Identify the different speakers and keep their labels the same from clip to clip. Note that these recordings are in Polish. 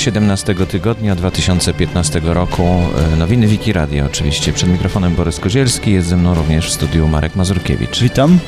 Speaker 1: 17 tygodnia 2015 roku. E, nowiny Wiki Radio oczywiście. Przed mikrofonem Borys Kozielski, jest ze mną również w studiu Marek Mazurkiewicz.
Speaker 2: Witam.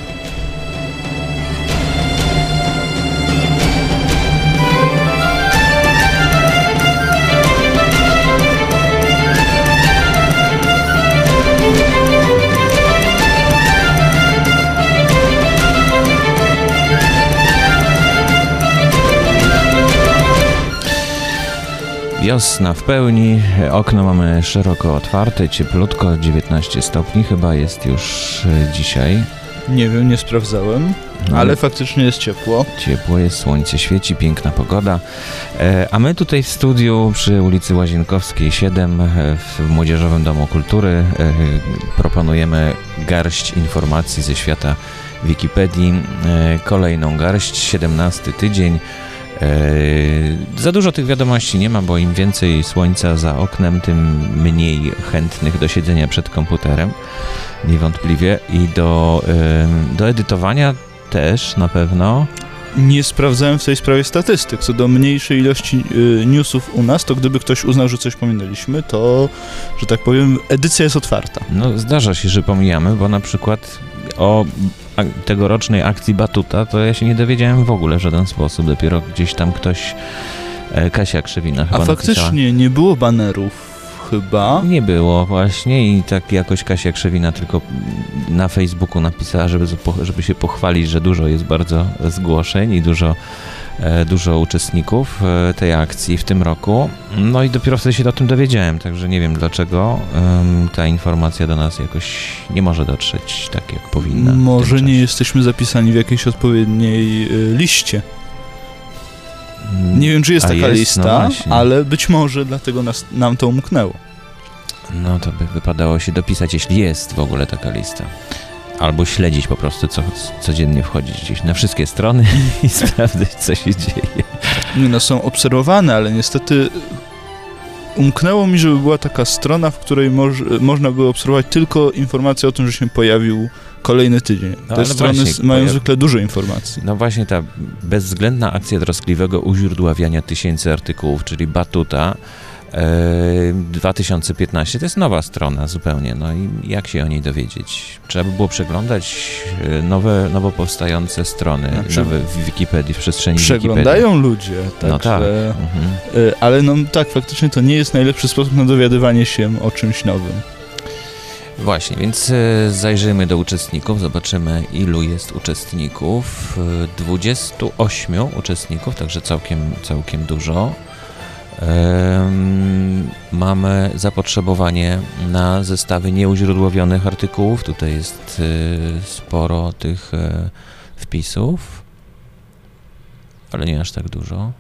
Speaker 1: Wiosna w pełni, okno mamy szeroko otwarte, cieplutko, 19 stopni chyba jest już e, dzisiaj.
Speaker 2: Nie wiem, nie sprawdzałem, no, ale faktycznie jest ciepło.
Speaker 1: Ciepło jest, słońce świeci, piękna pogoda. E, a my tutaj w studiu przy ulicy Łazienkowskiej 7 e, w Młodzieżowym Domu Kultury proponujemy garść informacji ze świata Wikipedii. Kolejną garść, 17 tydzień. E, za dużo tych wiadomości nie ma, bo im więcej słońca za oknem, tym mniej chętnych do siedzenia przed komputerem, niewątpliwie. I do, do edytowania też na pewno.
Speaker 2: Nie sprawdzałem w tej sprawie statystyk. Co do mniejszej ilości y, newsów u nas, to gdyby ktoś uznał, że coś pominęliśmy, to, że tak powiem, edycja jest otwarta.
Speaker 1: No, zdarza się, że pomijamy, bo na przykład o tegorocznej akcji Batuta, to ja się nie dowiedziałem w ogóle w żaden sposób. Dopiero gdzieś tam ktoś, e, Kasia Krzewina chyba
Speaker 2: A faktycznie
Speaker 1: napisała.
Speaker 2: nie było banerów chyba.
Speaker 1: Nie było właśnie i tak jakoś Kasia Krzewina tylko na Facebooku napisała, żeby, żeby się pochwalić, że dużo jest bardzo zgłoszeń i dużo dużo uczestników e, tej akcji w tym roku. No i dopiero wtedy się o tym dowiedziałem, także nie wiem dlaczego ta informacja do nas jakoś nie może dotrzeć tak, jak powinna.
Speaker 2: Może nie jesteśmy zapisani w jakiejś odpowiedniej e, liście. Nie wiem, czy jest A taka jest? lista, no ale być może dlatego nas, nam to umknęło.
Speaker 1: No to by wypadało się dopisać, jeśli jest w ogóle taka lista albo śledzić po prostu, co, codziennie wchodzić gdzieś na wszystkie strony i sprawdzać, co się dzieje.
Speaker 2: Nie no, są obserwowane, ale niestety umknęło mi, żeby była taka strona, w której moż, można było obserwować tylko informacje o tym, że się pojawił kolejny tydzień. No, Te strony mają zwykle dużo informacji.
Speaker 1: No właśnie ta bezwzględna akcja troskliwego uźródławiania tysięcy artykułów, czyli Batuta, 2015 to jest nowa strona zupełnie. No i jak się o niej dowiedzieć? Trzeba by było przeglądać e, nowe, nowo powstające strony znaczy, nowe w Wikipedii, w przestrzeni
Speaker 2: Przeglądają
Speaker 1: Wikipedii.
Speaker 2: ludzie, tak, no tak. Że, mhm. E, ale no tak, faktycznie to nie jest najlepszy sposób na dowiadywanie się o czymś nowym.
Speaker 1: Właśnie, więc e, zajrzymy do uczestników, zobaczymy ilu jest uczestników. 28 uczestników, także całkiem, całkiem dużo mamy zapotrzebowanie na zestawy nieuźródłowionych artykułów. Tutaj jest y, sporo tych e, wpisów, ale nie aż tak dużo.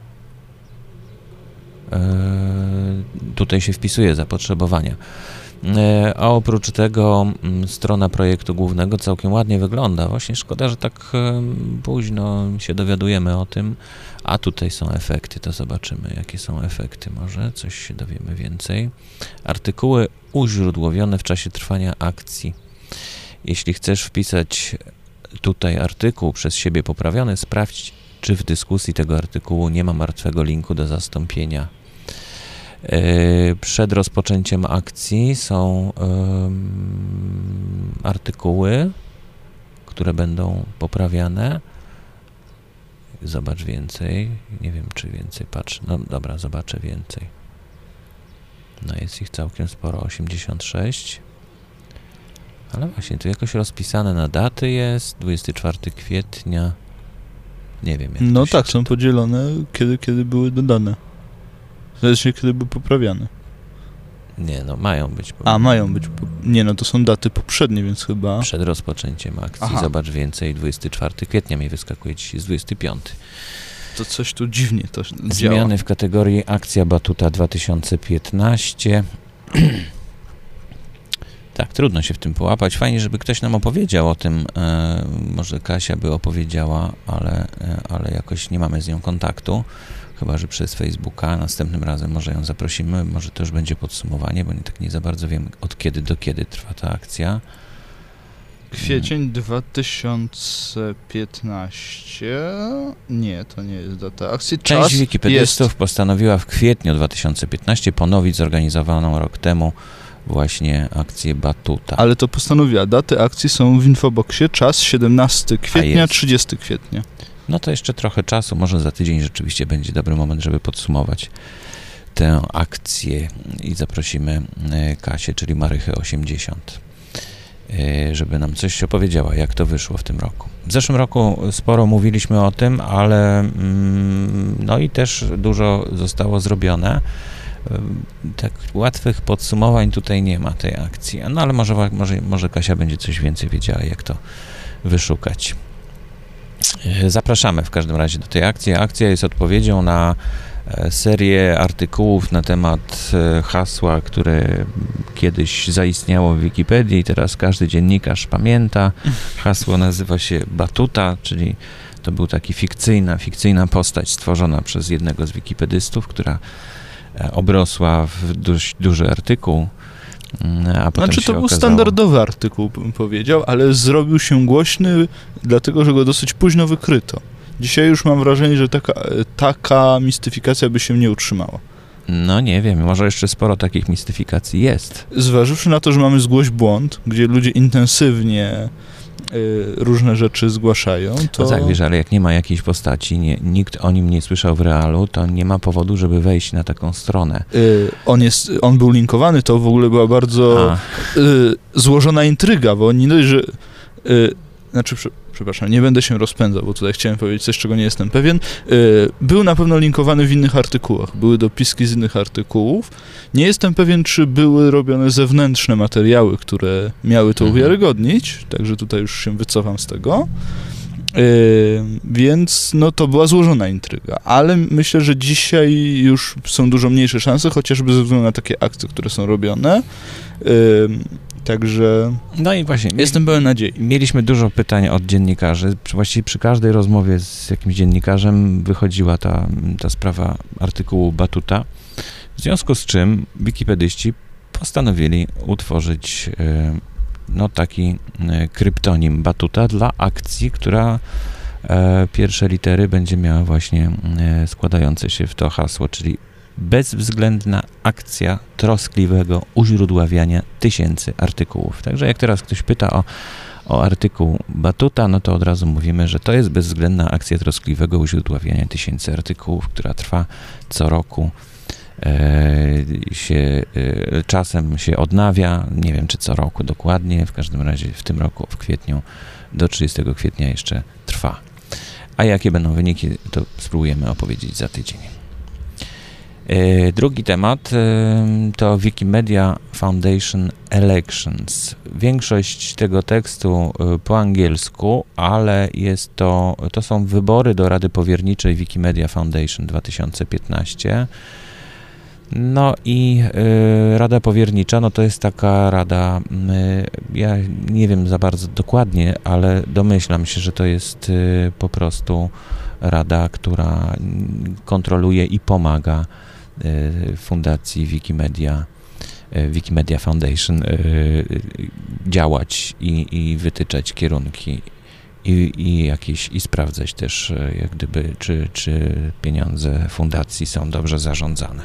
Speaker 1: E, tutaj się wpisuje zapotrzebowania. E, a oprócz tego mm, strona projektu głównego całkiem ładnie wygląda. Właśnie szkoda, że tak późno się dowiadujemy o tym, a tutaj są efekty, to zobaczymy, jakie są efekty. Może coś się dowiemy więcej. Artykuły uźródłowione w czasie trwania akcji. Jeśli chcesz wpisać tutaj artykuł przez siebie poprawiony, sprawdź, czy w dyskusji tego artykułu nie ma martwego linku do zastąpienia. E, przed rozpoczęciem akcji są artykuły, które będą poprawiane Zobacz więcej. Nie wiem, czy więcej. Patrz. No dobra, zobaczę więcej. No jest ich całkiem sporo. 86. Ale właśnie, tu jakoś rozpisane na daty jest. 24 kwietnia. Nie wiem. Jak
Speaker 2: no tak, są podzielone, kiedy, kiedy były dodane. Zależy, kiedy były poprawiane.
Speaker 1: Nie, no mają być.
Speaker 2: A, mają być. Nie, no to są daty poprzednie, więc chyba...
Speaker 1: Przed rozpoczęciem akcji. Aha. Zobacz więcej, 24 kwietnia mi wyskakuje ci z 25.
Speaker 2: To coś tu dziwnie to
Speaker 1: Zmiany działa. w kategorii akcja Batuta 2015. tak, trudno się w tym połapać. Fajnie, żeby ktoś nam opowiedział o tym. E, może Kasia by opowiedziała, ale, e, ale jakoś nie mamy z nią kontaktu chyba że przez Facebooka. Następnym razem może ją zaprosimy, może to już będzie podsumowanie, bo nie tak nie za bardzo wiem od kiedy do kiedy trwa ta akcja.
Speaker 2: Kwiecień 2015. Nie, to nie jest data akcji. Czas
Speaker 1: Część wikipedystów
Speaker 2: jest.
Speaker 1: postanowiła w kwietniu 2015 ponowić zorganizowaną rok temu właśnie akcję Batuta.
Speaker 2: Ale to postanowiła. Daty akcji są w infoboxie. Czas 17 kwietnia,
Speaker 1: jest.
Speaker 2: 30 kwietnia.
Speaker 1: No to jeszcze trochę czasu, może za tydzień rzeczywiście będzie dobry moment, żeby podsumować tę akcję i zaprosimy e, Kasię, czyli Marychę 80, e, żeby nam coś opowiedziała, jak to wyszło w tym roku. W zeszłym roku sporo mówiliśmy o tym, ale mm, no i też dużo zostało zrobione. E, Tak łatwych podsumowań tutaj nie ma tej akcji, no ale może, może, może Kasia będzie coś więcej wiedziała, jak to wyszukać. E, Zapraszamy w każdym razie do tej akcji. Akcja jest odpowiedzią na e, serię artykułów na temat e, hasła, które kiedyś zaistniało w Wikipedii i teraz każdy dziennikarz pamięta. Hasło nazywa się Batuta, czyli to był taki fikcyjna, fikcyjna postać stworzona przez jednego z wikipedystów, która obrosła w dość duży artykuł. A potem
Speaker 2: Znaczy
Speaker 1: się
Speaker 2: to był
Speaker 1: okazało,
Speaker 2: standardowy artykuł, bym powiedział, ale zrobił się głośny, dlatego że go dosyć późno wykryto. Dzisiaj już mam wrażenie, że taka, taka mistyfikacja by się nie utrzymała.
Speaker 1: No nie wiem, może jeszcze sporo takich mistyfikacji jest.
Speaker 2: Zważywszy na to, że mamy zgłoś błąd, gdzie ludzie intensywnie różne rzeczy zgłaszają, to...
Speaker 1: To tak, wiesz, ale jak nie ma jakiejś postaci, nie, nikt o nim nie słyszał w realu, to nie ma powodu, żeby wejść na taką stronę.
Speaker 2: y, on, jest, on był linkowany, to w ogóle była bardzo
Speaker 1: A,
Speaker 2: y, złożona intryga, bo nie dość, że... Y, znaczy, prze, przepraszam, nie będę się rozpędzał, bo tutaj chciałem powiedzieć coś, czego nie jestem pewien. Y, był na pewno linkowany w innych artykułach. Były dopiski z innych artykułów. Nie jestem pewien, czy były robione zewnętrzne materiały, które miały to
Speaker 1: Mhm.
Speaker 2: uwiarygodnić, także tutaj już się wycofam z tego. Y, więc no to była złożona intryga, ale myślę, że dzisiaj już są dużo mniejsze szanse, chociażby ze względu na takie akcje, które są robione. Y, także
Speaker 1: no i właśnie,
Speaker 2: jestem pełen nadziei.
Speaker 1: mieliśmy dużo pytań od dziennikarzy. Właściwie przy każdej rozmowie z jakimś dziennikarzem wychodziła ta, ta sprawa artykułu Batuta. W związku z czym wikipedyści postanowili utworzyć e, no, taki e, kryptonim Batuta dla akcji, która e, pierwsze litery będzie miała właśnie składające się w to hasło, czyli bezwzględna akcja troskliwego uźródławiania tysięcy artykułów. Także jak teraz ktoś pyta o, o artykuł Batuta, no to od razu mówimy, że to jest bezwzględna akcja troskliwego uźródławiania tysięcy artykułów, która trwa co roku. E, się, e, czasem się odnawia, nie wiem czy co roku dokładnie, w każdym razie w tym roku, w kwietniu, do 30 kwietnia jeszcze trwa. A jakie będą wyniki, to spróbujemy opowiedzieć za tydzień. E, Drugi temat e, to Wikimedia Foundation Elections. Większość tego tekstu e, po angielsku, ale jest to, to są wybory do Rady Powierniczej Wikimedia Foundation 2015. No i Rada Powiernicza, no to jest taka rada, ja nie wiem za bardzo dokładnie, ale domyślam się, że to jest po prostu rada, która kontroluje i pomaga Fundacji Wikimedia, y, Wikimedia Foundation y, y, działać i, i wytyczać kierunki i, i jakieś i sprawdzać też y, jak gdyby czy, czy pieniądze fundacji są dobrze zarządzane.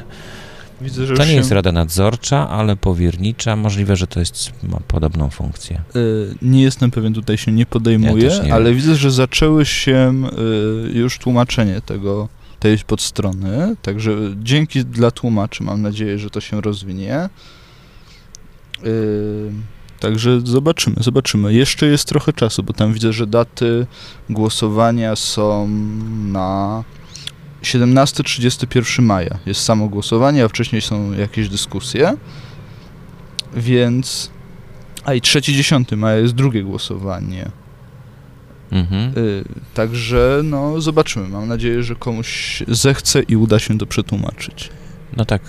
Speaker 2: Widzę, że
Speaker 1: To nie
Speaker 2: się,
Speaker 1: jest rada nadzorcza, ale powiernicza. Możliwe, że to jest, ma podobną funkcję.
Speaker 2: y, nie jestem pewien, tutaj się nie podejmuję,
Speaker 1: Ja nie
Speaker 2: ale widzę, że zaczęły się y, już tłumaczenie tego, tej podstrony, także dzięki dla tłumaczy, mam nadzieję, że to się rozwinie. Y, Także zobaczymy, zobaczymy. Jeszcze jest trochę czasu, bo tam widzę, że daty głosowania są na 17-31 maja. Jest samo głosowanie, a wcześniej są jakieś dyskusje. Więc. A i 3-10 maja jest drugie głosowanie.
Speaker 1: Mhm.
Speaker 2: Y, także no zobaczymy. Mam nadzieję, że komuś zechce i uda się to przetłumaczyć.
Speaker 1: No tak,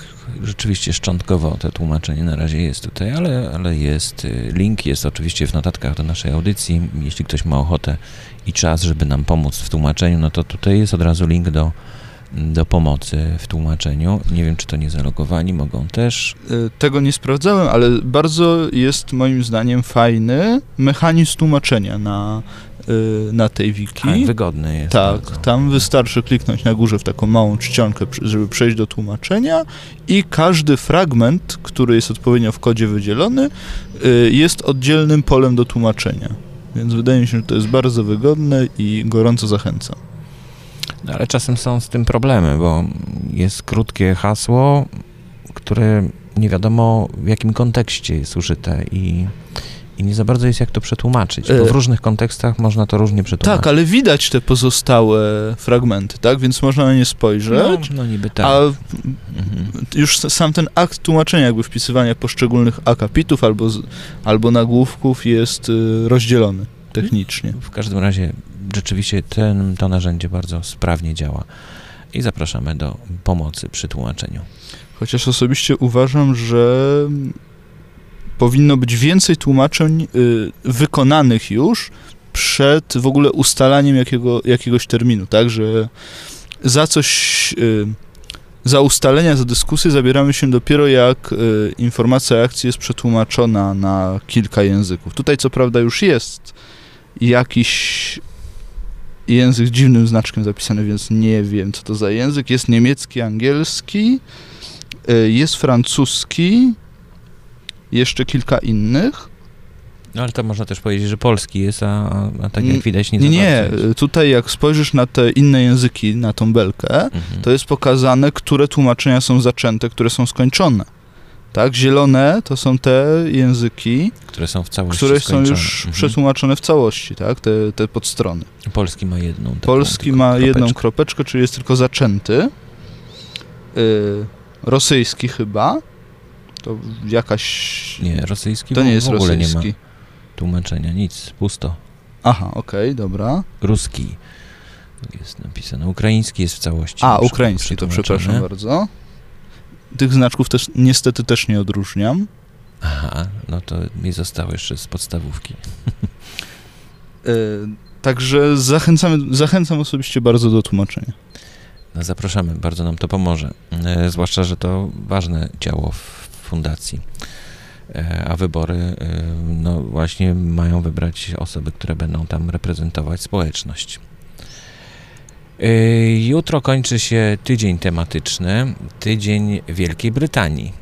Speaker 1: rzeczywiście szczątkowo to tłumaczenie na razie jest tutaj, ale, ale jest. y, Link jest oczywiście w notatkach do naszej audycji. Jeśli ktoś ma ochotę i czas, żeby nam pomóc w tłumaczeniu, no to tutaj jest od razu link do do pomocy w tłumaczeniu. Nie wiem, czy to nie zalogowani, mogą też.
Speaker 2: Y, tego nie sprawdzałem, ale bardzo jest moim zdaniem fajny mechanizm tłumaczenia na, na tej wiki.
Speaker 1: Tak, wygodny jest.
Speaker 2: Tak,
Speaker 1: bardzo.
Speaker 2: tam wystarczy kliknąć na górze w taką małą czcionkę, żeby przejść do tłumaczenia i każdy fragment, który jest odpowiednio w kodzie wydzielony, y, jest oddzielnym polem do tłumaczenia. Więc wydaje mi się, że to jest bardzo wygodne i gorąco zachęcam.
Speaker 1: No, ale czasem są z tym problemy, bo jest krótkie hasło, które nie wiadomo w jakim kontekście jest użyte i, i nie za bardzo jest jak to przetłumaczyć, bo w
Speaker 2: E,
Speaker 1: różnych kontekstach można to różnie przetłumaczyć.
Speaker 2: Tak, ale widać te pozostałe fragmenty, tak? Więc można na nie
Speaker 1: no,
Speaker 2: spojrzeć.
Speaker 1: no niby tak.
Speaker 2: A
Speaker 1: Mhm.
Speaker 2: już sam ten akt tłumaczenia, jakby wpisywania poszczególnych akapitów albo, albo nagłówków jest y, rozdzielony technicznie.
Speaker 1: W każdym razie rzeczywiście ten, to narzędzie bardzo sprawnie działa i zapraszamy do pomocy przy tłumaczeniu.
Speaker 2: Chociaż osobiście uważam, że powinno być więcej tłumaczeń y, wykonanych już przed w ogóle ustalaniem jakiego, jakiegoś terminu, tak, że za coś, y, za ustalenia, za dyskusję zabieramy się dopiero jak y, informacja akcji jest przetłumaczona na kilka języków. Tutaj co prawda już jest jakiś język dziwnym znaczkiem zapisany, więc nie wiem co to za język. Jest niemiecki, angielski, jest francuski, jeszcze kilka innych.
Speaker 1: No ale to można też powiedzieć, że polski jest, a, a- tak jak widać nie
Speaker 2: Nie, nie, tutaj jak spojrzysz na te inne języki, na tą belkę,
Speaker 1: Mhm.
Speaker 2: to jest pokazane, które tłumaczenia są zaczęte, które są skończone. Tak, zielone to są te języki,
Speaker 1: które są w całości
Speaker 2: które są
Speaker 1: skończone.
Speaker 2: już
Speaker 1: Mhm.
Speaker 2: przetłumaczone w całości, tak, te, te podstrony.
Speaker 1: Polski ma jedną taką
Speaker 2: Polski ma jedną
Speaker 1: kropeczkę.
Speaker 2: kropeczkę, czyli jest tylko zaczęty. Y, rosyjski chyba. To jakaś...
Speaker 1: Nie, rosyjski
Speaker 2: to nie jest
Speaker 1: w ogóle nie
Speaker 2: rosyjski.
Speaker 1: ma tłumaczenia, nic, pusto.
Speaker 2: Aha, okej, dobra.
Speaker 1: Ruski jest napisane, ukraiński jest w całości.
Speaker 2: A, ukraiński, to przepraszam bardzo. Tych znaczków też niestety też nie odróżniam.
Speaker 1: Aha, no to mi zostało jeszcze z podstawówki.
Speaker 2: Y, także zachęcamy, zachęcam osobiście bardzo do tłumaczenia.
Speaker 1: No, zapraszamy, bardzo nam to pomoże. E, zwłaszcza, że to ważne ciało w fundacji. E, a wybory, e, no właśnie, mają wybrać osoby, które będą tam reprezentować społeczność. E, Jutro kończy się tydzień tematyczny, tydzień Wielkiej Brytanii.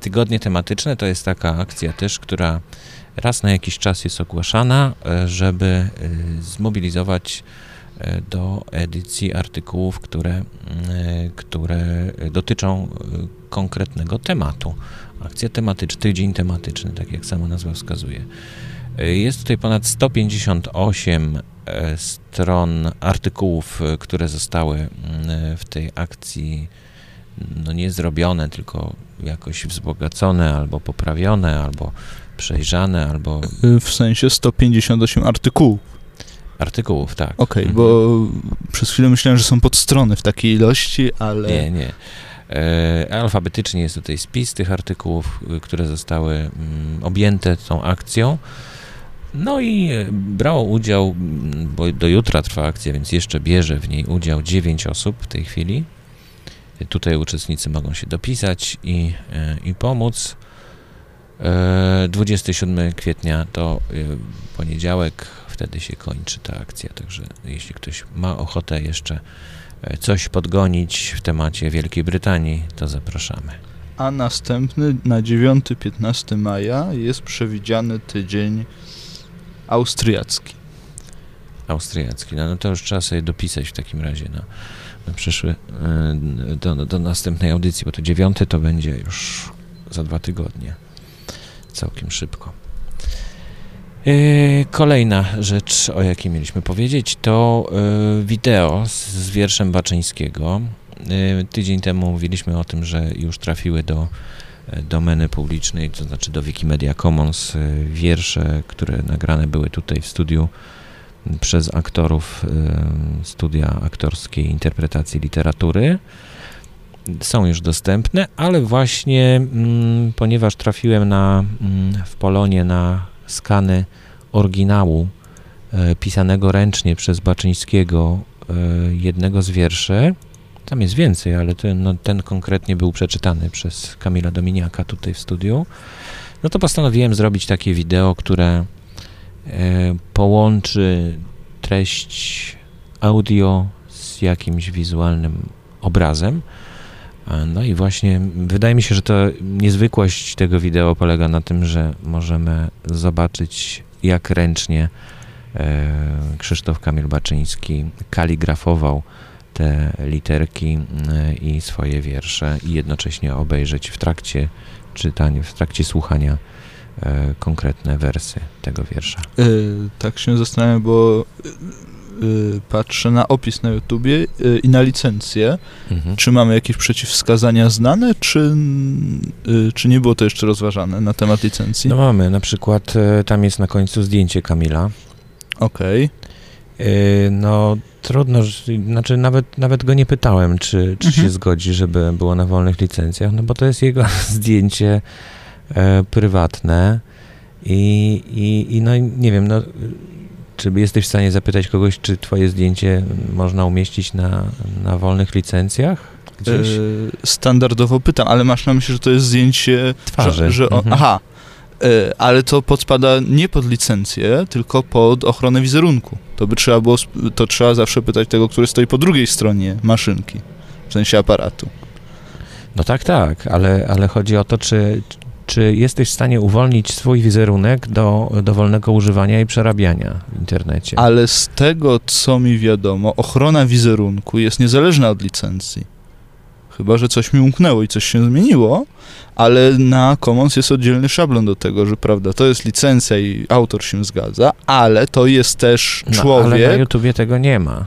Speaker 1: Tygodnie tematyczne to jest taka akcja też, która raz na jakiś czas jest ogłaszana, żeby zmobilizować do edycji artykułów, które, mm, które dotyczą e, konkretnego tematu. Akcja tematyczna, tydzień tematyczny, tak jak sama nazwa wskazuje. Jest tutaj ponad 158 e, stron artykułów, e, które zostały mm, w tej akcji no nie zrobione, tylko jakoś wzbogacone, albo poprawione, albo przejrzane, albo
Speaker 2: Y, W sensie 158 artykułów.
Speaker 1: Artykułów, tak.
Speaker 2: Okej,
Speaker 1: Mhm.
Speaker 2: bo przez chwilę myślałem, że są podstrony w takiej ilości, ale...
Speaker 1: Nie, nie. E, alfabetycznie jest tutaj spis tych artykułów, y, które zostały mm, objęte tą akcją. No i e, brało udział, mm, bo do jutra trwa akcja, więc jeszcze bierze w niej udział 9 osób w tej chwili. E, Tutaj uczestnicy mogą się dopisać i, e, i pomóc. E, 27 kwietnia to poniedziałek, wtedy się kończy ta akcja, także jeśli ktoś ma ochotę jeszcze e, coś podgonić w temacie Wielkiej Brytanii, to zapraszamy.
Speaker 2: A następny na 9-15 maja jest przewidziany tydzień austriacki.
Speaker 1: Austriacki. No, no to już trzeba sobie dopisać w takim razie na, na przyszły, e, do, do następnej audycji, bo to dziewiąty to będzie już za dwa tygodnie. Całkiem szybko. E, Kolejna rzecz, o jakiej mieliśmy powiedzieć, to e, wideo z, wierszem Baczyńskiego. E, Tydzień temu mówiliśmy o tym, że już trafiły do domeny publicznej, to znaczy do Wikimedia Commons wiersze, które nagrane były tutaj w studiu przez aktorów studia aktorskiej interpretacji literatury. Są już dostępne, ale właśnie mm, ponieważ trafiłem na, mm, w Polonie na skany oryginału e, pisanego ręcznie przez Baczyńskiego jednego z wierszy. Tam jest więcej, ale ten, no, ten konkretnie był przeczytany przez Kamila Dominiaka tutaj w studiu. No to postanowiłem zrobić takie wideo, które połączy treść audio z jakimś wizualnym obrazem. No i właśnie wydaje mi się, że to niezwykłość tego wideo polega na tym, że możemy zobaczyć, jak ręcznie e, Krzysztof Kamil Baczyński kaligrafował te literki i swoje wiersze i jednocześnie obejrzeć w trakcie czytania, w trakcie słuchania e, konkretne wersy tego wiersza.
Speaker 2: tak się zastanawiam, bo patrzę na opis na YouTubie y, i na licencję. Mhm. Czy mamy jakieś przeciwwskazania znane, czy, y, czy nie było to jeszcze rozważane na temat licencji?
Speaker 1: No mamy, na przykład y, tam jest na końcu zdjęcie Kamila.
Speaker 2: Okej.
Speaker 1: Okay. No trudno, znaczy nawet, nawet go nie pytałem, czy, czy mhm. się zgodzi, żeby było na wolnych licencjach, no bo to jest jego zdjęcie e, prywatne i, i, i no nie wiem, no czy jesteś w stanie zapytać kogoś, czy twoje zdjęcie można umieścić na, na wolnych licencjach? Gdzieś? E,
Speaker 2: standardowo pytam, ale masz na myśli, że to jest zdjęcie
Speaker 1: twarzy. Że,
Speaker 2: że mhm. Aha, e, ale to podpada nie pod licencję, tylko pod ochronę wizerunku. To by trzeba było, to trzeba zawsze pytać tego, który stoi po drugiej stronie maszynki, w sensie aparatu.
Speaker 1: No tak, tak, ale, ale chodzi o to, czy, czy jesteś w stanie uwolnić swój wizerunek do dowolnego używania i przerabiania w internecie?
Speaker 2: Ale z tego, co mi wiadomo, ochrona wizerunku jest niezależna od licencji. Chyba, że coś mi umknęło i coś się zmieniło, ale na Commons jest oddzielny szablon do tego, że prawda, to jest licencja i autor się zgadza, ale to jest też człowiek. No, ale
Speaker 1: na YouTubie tego nie ma.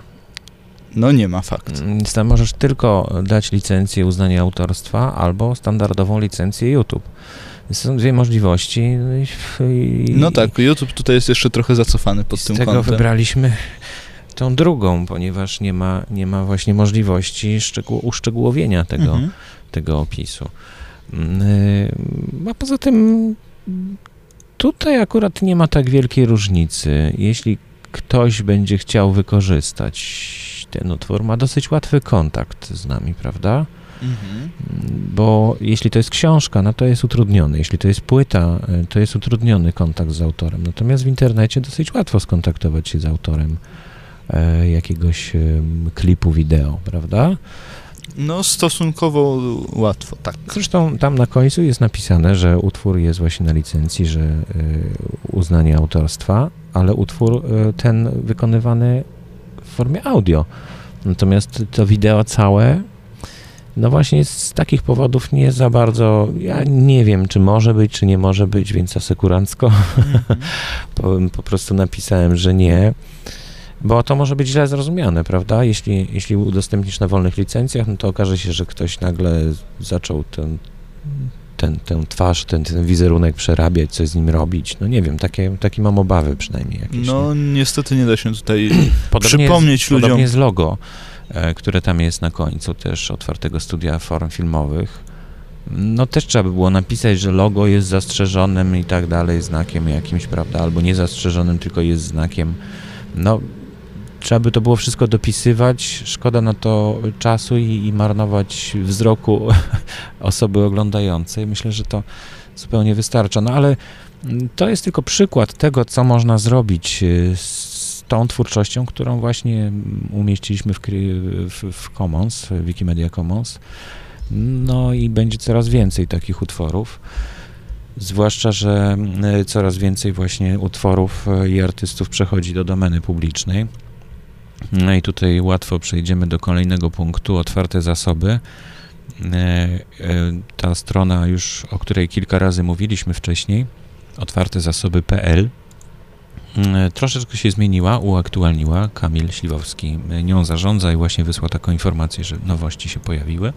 Speaker 2: No nie ma fakt.
Speaker 1: Więc tam możesz tylko dać licencję uznania autorstwa albo standardową licencję YouTube. Są dwie możliwości. No,
Speaker 2: i, no tak, YouTube tutaj jest jeszcze trochę zacofany pod tym kątem.
Speaker 1: Z tego wybraliśmy tą drugą, ponieważ nie ma, nie ma właśnie możliwości szczegół, uszczegółowienia tego, mhm. tego opisu. Mm, y, a poza tym tutaj akurat nie ma tak wielkiej różnicy. Jeśli ktoś będzie chciał wykorzystać ten utwór, ma dosyć łatwy kontakt z nami, prawda? Mhm. Bo jeśli to jest książka, no to jest utrudniony. Jeśli to jest płyta, y, to jest utrudniony kontakt z autorem. Natomiast w internecie dosyć łatwo skontaktować się z autorem e, jakiegoś e, klipu wideo, prawda?
Speaker 2: No, stosunkowo łatwo, tak.
Speaker 1: Zresztą tam na końcu jest napisane, że utwór jest właśnie na licencji, że y, uznanie autorstwa, ale utwór y, ten wykonywany w formie audio. Natomiast to wideo całe no właśnie z takich powodów nie za bardzo, ja nie wiem, czy może być, czy nie może być, więc asekurancko mm -hmm. po, po, prostu napisałem, że nie, bo to może być źle zrozumiane, prawda? Jeśli, jeśli udostępnisz na wolnych licencjach, no to okaże się, że ktoś nagle zaczął ten, ten, tę twarz, ten, ten wizerunek przerabiać, coś z nim robić. No nie wiem, takie, takie mam obawy przynajmniej jakieś.
Speaker 2: No nie? niestety nie da się tutaj przypomnieć ludziom.
Speaker 1: Podobnie z logo. E, które tam jest na końcu też otwartego studia form filmowych. No też trzeba by było napisać, że logo jest zastrzeżonym i tak dalej, znakiem jakimś, prawda, albo nie zastrzeżonym, tylko jest znakiem. No, trzeba by to było wszystko dopisywać, szkoda na to czasu i, i marnować wzroku osoby oglądającej. Myślę, że to zupełnie wystarcza. No ale to jest tylko przykład tego, co można zrobić e, z tą twórczością, którą właśnie umieściliśmy w, w, w Commons, w Wikimedia Commons. No i będzie coraz więcej takich utworów. Zwłaszcza, że e, coraz więcej właśnie utworów e, i artystów przechodzi do domeny publicznej. No i tutaj łatwo przejdziemy do kolejnego punktu, otwarte zasoby. E, ta strona już, o której kilka razy mówiliśmy wcześniej, otwartezasoby.pl troszeczkę się zmieniła, uaktualniła. Kamil Śliwowski nią zarządza i właśnie wysłał taką informację, że nowości się pojawiły.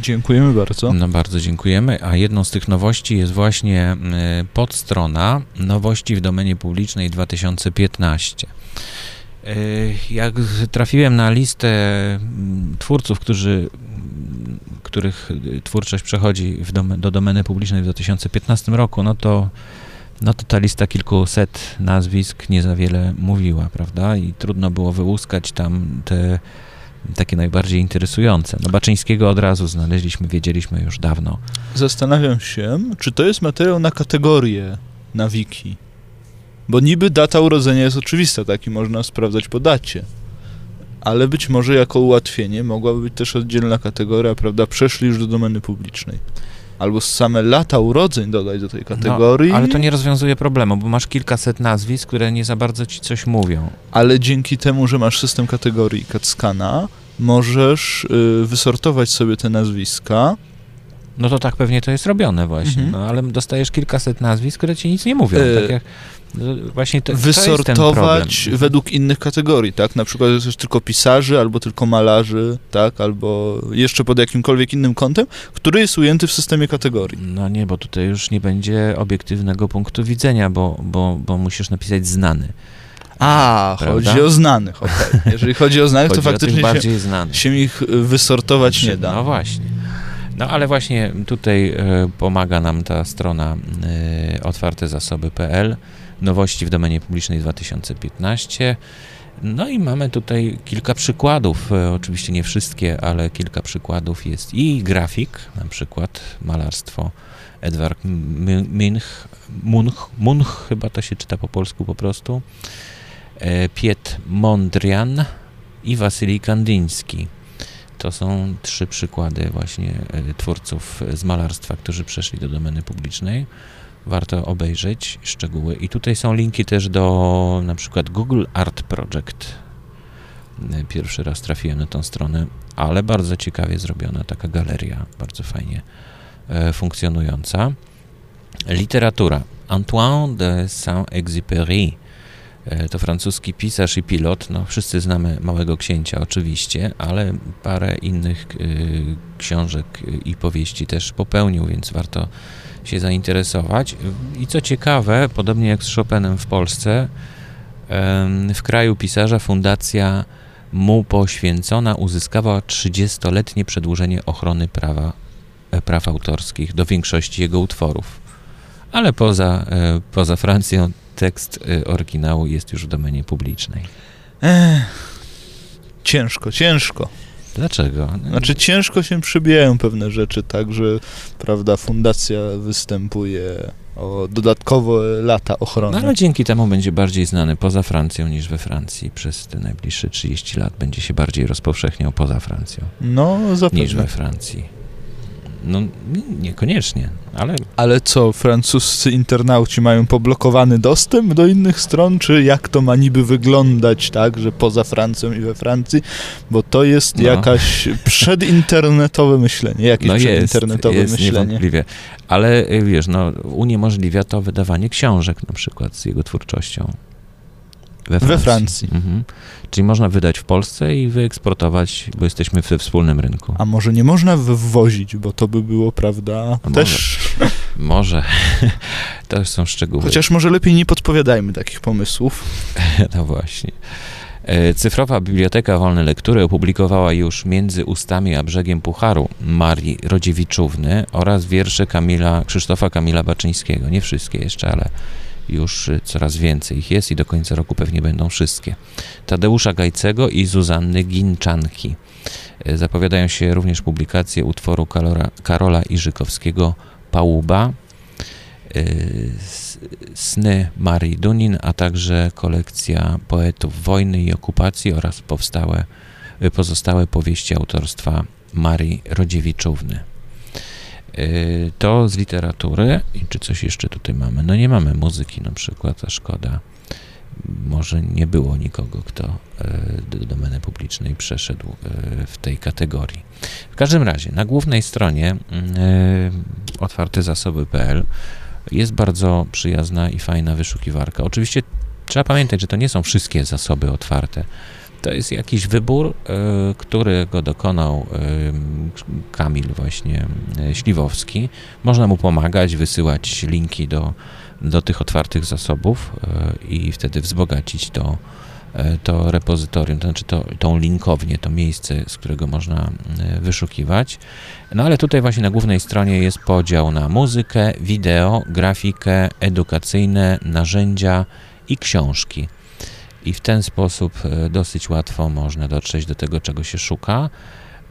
Speaker 2: Dziękujemy bardzo.
Speaker 1: No bardzo dziękujemy, a jedną z tych nowości jest właśnie mm, podstrona nowości w domenie publicznej 2015. Y, jak trafiłem na listę mm, twórców, którzy, których twórczość przechodzi do domeny publicznej w 2015 roku, no to no to ta lista kilkuset nazwisk nie za wiele mówiła, prawda? I trudno było wyłuskać tam te takie najbardziej interesujące. No Baczyńskiego od razu znaleźliśmy, wiedzieliśmy już dawno.
Speaker 2: Zastanawiam się, czy to jest materiał na kategorię na wiki. Bo niby data urodzenia jest oczywista, taki można sprawdzać po dacie. Ale być może jako ułatwienie mogłaby być też oddzielna kategoria, prawda? Przeszli już do domeny publicznej albo same lata urodzeń dodać do tej no, kategorii.
Speaker 1: No, ale to nie rozwiązuje problemu, bo masz kilkaset nazwisk, które nie za bardzo ci coś mówią.
Speaker 2: Ale dzięki temu, że masz system kategorii CAT-SCANA, możesz y, wysortować sobie te nazwiska.
Speaker 1: No to tak pewnie to jest robione właśnie, mhm. no, ale dostajesz kilkaset nazwisk, które ci nic nie mówią. E, tak jak właśnie to,
Speaker 2: wysortować to według innych kategorii, tak? Na przykład jest tylko pisarzy, albo tylko malarzy, tak? Albo jeszcze pod jakimkolwiek innym kątem, który jest ujęty w systemie kategorii.
Speaker 1: No nie, bo tutaj już nie będzie obiektywnego punktu widzenia, bo, bo, bo musisz napisać znany.
Speaker 2: A, Prawda? chodzi o znanych, okay. Jeżeli chodzi o znanych, chodzi to faktycznie się, się, ich wysortować nie da.
Speaker 1: No właśnie. No ale właśnie tutaj e, pomaga nam ta strona e, otwartezasoby.pl nowości w domenie publicznej 2015. No i mamy tutaj kilka przykładów, e, oczywiście nie wszystkie, ale kilka przykładów jest i grafik, na przykład malarstwo Edward Munch, Munch, Munch chyba to się czyta po polsku po prostu, e, Piet Mondrian i Wasylij Kandyński. To są trzy przykłady właśnie e, twórców z malarstwa, którzy przeszli do domeny publicznej warto obejrzeć szczegóły. I tutaj są linki też do na przykład Google Art Project. Pierwszy raz trafiłem na tą stronę, ale bardzo ciekawie zrobiona taka galeria, bardzo fajnie e, funkcjonująca. Literatura. Antoine de Saint-Exupéry e, to francuski pisarz i pilot. No, wszyscy znamy Małego Księcia oczywiście, ale parę innych e, książek i powieści też popełnił, więc warto się zainteresować. I co ciekawe, podobnie jak z Chopinem w Polsce, w kraju pisarza fundacja mu poświęcona uzyskała 30-letnie przedłużenie ochrony prawa, e, praw autorskich do większości jego utworów. Ale poza, e, poza Francją tekst e, oryginału jest już w domenie publicznej. Ech,
Speaker 2: ciężko, ciężko.
Speaker 1: Dlaczego?
Speaker 2: Znaczy ciężko się przybijają pewne rzeczy, tak, że prawda, fundacja występuje o dodatkowe lata ochrony.
Speaker 1: No ale dzięki temu będzie bardziej znany poza Francją niż we Francji. Przez te najbliższe 30 lat będzie się bardziej rozpowszechniał poza Francją.
Speaker 2: No, zapewne.
Speaker 1: Niż we Francji. No niekoniecznie, ale...
Speaker 2: Ale co, francuscy internauci mają poblokowany dostęp do innych stron, czy jak to ma niby wyglądać, tak, że poza Francją i we Francji? Bo to jest no. jakaś przedinternetowe myślenie, jakieś no przedinternetowe jest, jest myślenie.
Speaker 1: niewątpliwie. Ale y, wiesz, no uniemożliwia to wydawanie książek na przykład z jego twórczością.
Speaker 2: We Francji. We Francji. Mhm.
Speaker 1: Czyli można wydać w Polsce i wyeksportować, bo jesteśmy we wspólnym rynku.
Speaker 2: A może nie można wwozić, bo to by było, prawda, A też...
Speaker 1: Może. może. to są szczegóły.
Speaker 2: Chociaż może lepiej nie podpowiadajmy takich pomysłów.
Speaker 1: no właśnie. E, cyfrowa Biblioteka Wolnej Lektury opublikowała już Między ustami a brzegiem Pucharu Marii Rodziewiczówny oraz wiersze Kamila, Krzysztofa Kamila Baczyńskiego. Nie wszystkie jeszcze, ale już y, coraz więcej ich jest i do końca roku pewnie będą wszystkie. Tadeusza Gajcego i Zuzanny Ginczanki. Y, zapowiadają się również publikacje utworu Karola, Karola Iżykowskiego Pałuba, y, Sny Marii Dunin, a także kolekcja poetów wojny i okupacji oraz powstałe, pozostałe powieści autorstwa Marii Rodziewiczówny. Y, to z literatury. I czy coś jeszcze tutaj mamy? No nie mamy muzyki na przykład, a szkoda. Może nie było nikogo, kto y, do domeny publicznej przeszedł y, w tej kategorii. W każdym razie, na głównej stronie otwartezasoby.pl jest bardzo przyjazna i fajna wyszukiwarka. Oczywiście trzeba pamiętać, że to nie są wszystkie zasoby otwarte to jest jakiś wybór, e, którego dokonał e, Kamil właśnie e, Śliwowski. Można mu pomagać, wysyłać linki do, do tych otwartych zasobów i wtedy wzbogacić to to repozytorium, to znaczy to, tą linkownię, to miejsce, z którego można wyszukiwać. No ale tutaj właśnie na głównej stronie jest podział na muzykę, wideo, grafikę, edukacyjne, narzędzia i książki. I w ten sposób e, dosyć łatwo można dotrzeć do tego, czego się szuka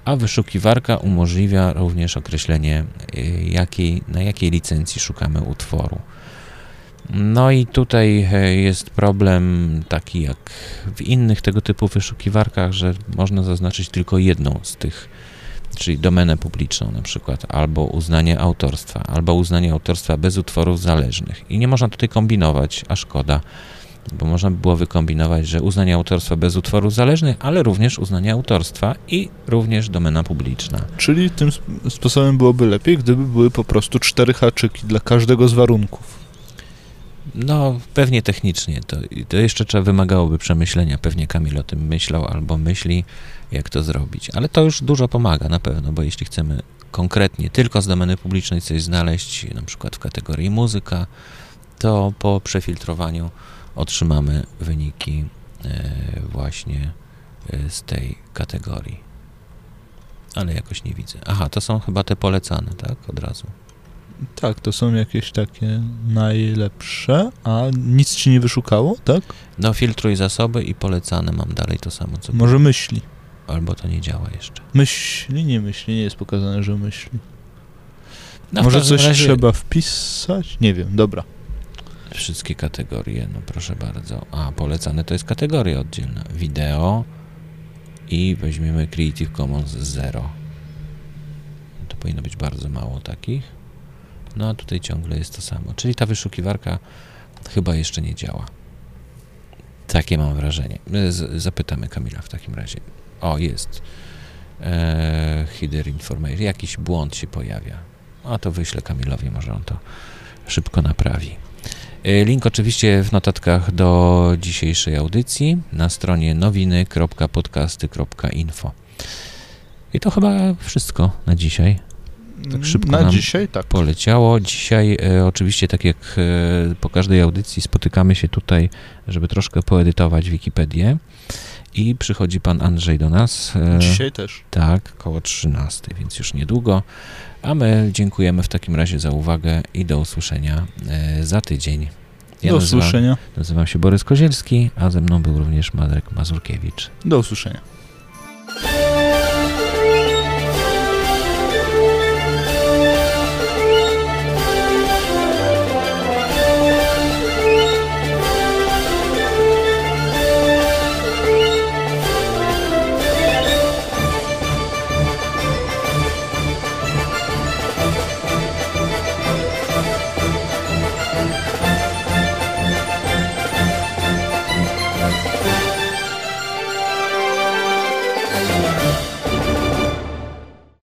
Speaker 1: a wyszukiwarka umożliwia również określenie, jakiej, na jakiej licencji szukamy utworu. No i tutaj e, jest problem taki jak w innych tego typu wyszukiwarkach, że można zaznaczyć tylko jedną z tych, czyli domenę publiczną na przykład, albo uznanie autorstwa, albo uznanie autorstwa bez utworów zależnych. I nie można tutaj kombinować, a szkoda, bo można by było wykombinować, że uznanie autorstwa bez utworów zależnych, ale również uznanie autorstwa i również domena publiczna.
Speaker 2: Czyli tym sposobem byłoby lepiej, gdyby były po prostu cztery haczyki dla każdego z warunków.
Speaker 1: No, pewnie technicznie. To, to jeszcze trzeba wymagałoby przemyślenia. Pewnie Kamil o tym myślał albo myśli, jak to zrobić. Ale to już dużo pomaga na pewno, bo jeśli chcemy konkretnie tylko z domeny publicznej coś znaleźć, na przykład w kategorii muzyka, to po przefiltrowaniu otrzymamy wyniki e, właśnie e, z tej kategorii. Ale jakoś nie widzę. Aha, to są chyba te polecane, tak? Od razu.
Speaker 2: Tak, to są jakieś takie najlepsze, a nic ci nie wyszukało, tak?
Speaker 1: No, filtruj zasoby i polecane mam dalej to samo, co...
Speaker 2: Może myśli.
Speaker 1: Albo to nie działa jeszcze.
Speaker 2: Myśli, nie myśli, nie jest pokazane, że myśli. No, Może coś razie... trzeba wpisać? Nie wiem, dobra.
Speaker 1: Wszystkie kategorie, no proszę bardzo. A, polecane to jest kategoria oddzielna. Wideo i weźmiemy Creative Commons 0. To powinno być bardzo mało takich. No a tutaj ciągle jest to samo. Czyli ta wyszukiwarka chyba jeszcze nie działa. Takie mam wrażenie. Zapytamy Kamila w takim razie. O, jest. Eee, header information. Jakiś błąd się pojawia. A to wyślę Kamilowi, może on to szybko naprawi. E, link oczywiście w notatkach do dzisiejszej audycji na stronie nowiny.podcasty.info. I to chyba wszystko na dzisiaj.
Speaker 2: Tak szybko na dzisiaj, tak.
Speaker 1: poleciało. Dzisiaj e, oczywiście, tak jak e, po każdej audycji, spotykamy się tutaj, żeby troszkę poedytować Wikipedię. I przychodzi pan Andrzej do nas.
Speaker 2: E, dzisiaj też.
Speaker 1: Tak, koło 13, więc już niedługo. A my dziękujemy w takim razie za uwagę i do usłyszenia e, za tydzień.
Speaker 2: Ja do nazywam, usłyszenia.
Speaker 1: Nazywam się Borys Kozielski, a ze mną był również Marek Mazurkiewicz.
Speaker 2: Do usłyszenia.